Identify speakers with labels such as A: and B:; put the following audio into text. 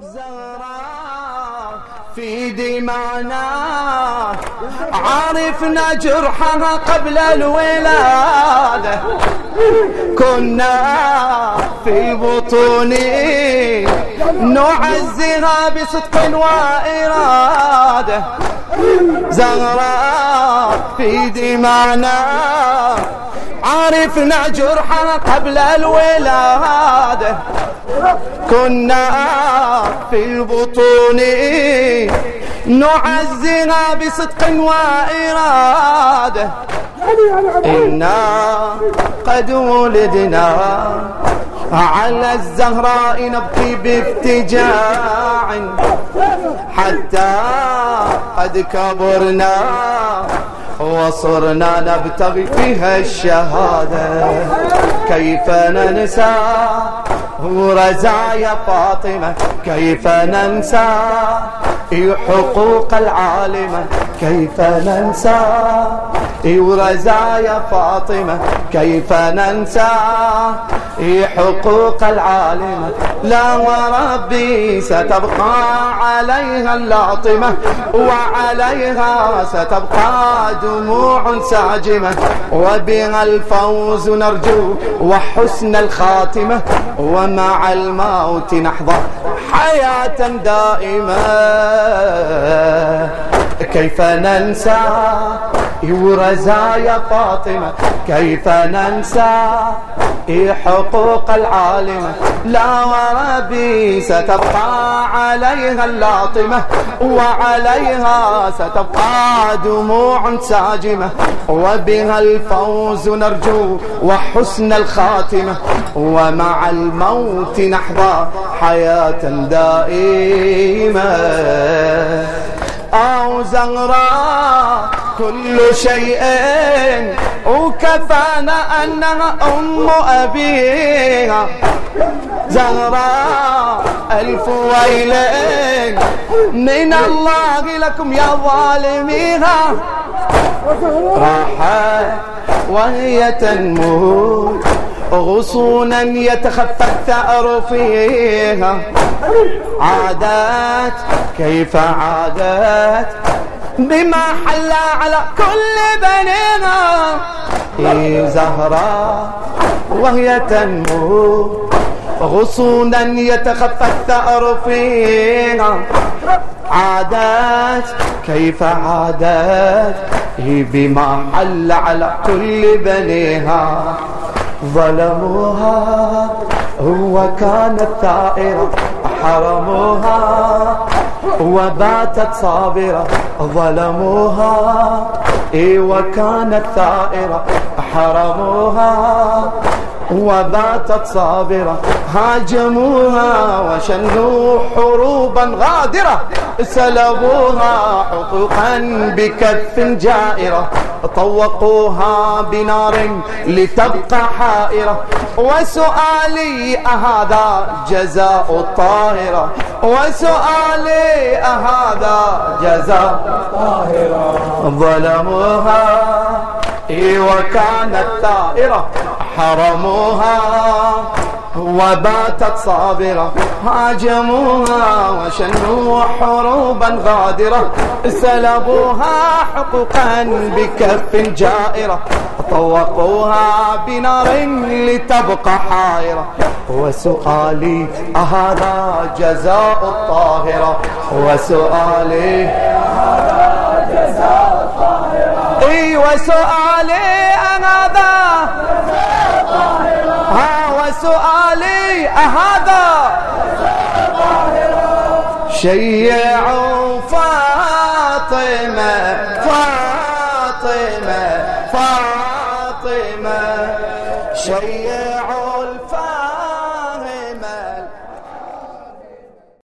A: زهراء في دمانا عرفنا جرحها قبل الولادة كنا في بطوني نعزها بصدق وإرادة زهراء في دمانا عرفنا جرحها قبل الولادة كنا في البطون نعزها بصدق وإرادة إنا قد ولدنا على الزهراء نبكي بافتجاع حتى قد كبرنا وصرنا نبتغي فيها الشهادة. كيف ننسى رزايا فاطمة؟ كيف ننسى حقوق العالمة؟ كيف ننسى ورزايا فاطمة؟ كيف ننسى حقوق العالمة لا وربي ستبقى عليها اللاطمة وعليها ستبقى دموع ساجمة. وبها الفوز نرجو وحسن الخاتمة ومع الموت نحظى حياة دائمة. كيف ننسى ورزايا فاطمة؟ كيف ننسى حقوق العالمة لا وربي ستبقى عليها اللاطمة وعليها ستبقى دموع ساجمة. وبها الفوز نرجو وحسن الخاتمة. ومع الموت نحظى حياة دائمة. أو زغراء كل شيء وكفانا أنها أم أبيها. زهراء ألف ويل. من الله لكم يا ظالميها. راحت وهي تنمو. غصونا يتخفى الثأر فيها. عادات كيف عادات بما حل على كل بنينا. زهراء وهي تنمو غصونا يتخفى الثأر فيها عادات كيف عادات؟ بما حل على كل بنيها ظلموها هو كانت ثائرة حرموها. وباتت صابرة ظلموها إي وكانت ثائرة حرموها. وباتت صابرة هاجموها وشنوا حروبا غادرة سلبوها حقوقا بكف جائرة طوقوها بنار لتبقى حائرة. وسؤالي أهذا جزاء الطاهرة. وسؤالي أهذا جزاء الطاهرة. ظلموها وكانت ثائرة حرموها وباتت صابرة هاجموها وشنوا حروبا غادرة سلبوها حقوقا بكف جائرة طوقوها بنار لتبقى حائرة. وسؤالي أهذا جزاء الطاهرة؟ وسؤالي أهذا جزاء الطاهرة؟ إي وسؤالي هذا ها وسؤالي هذا شيعوا فاطمة فاطمة فاطمة. شيعوا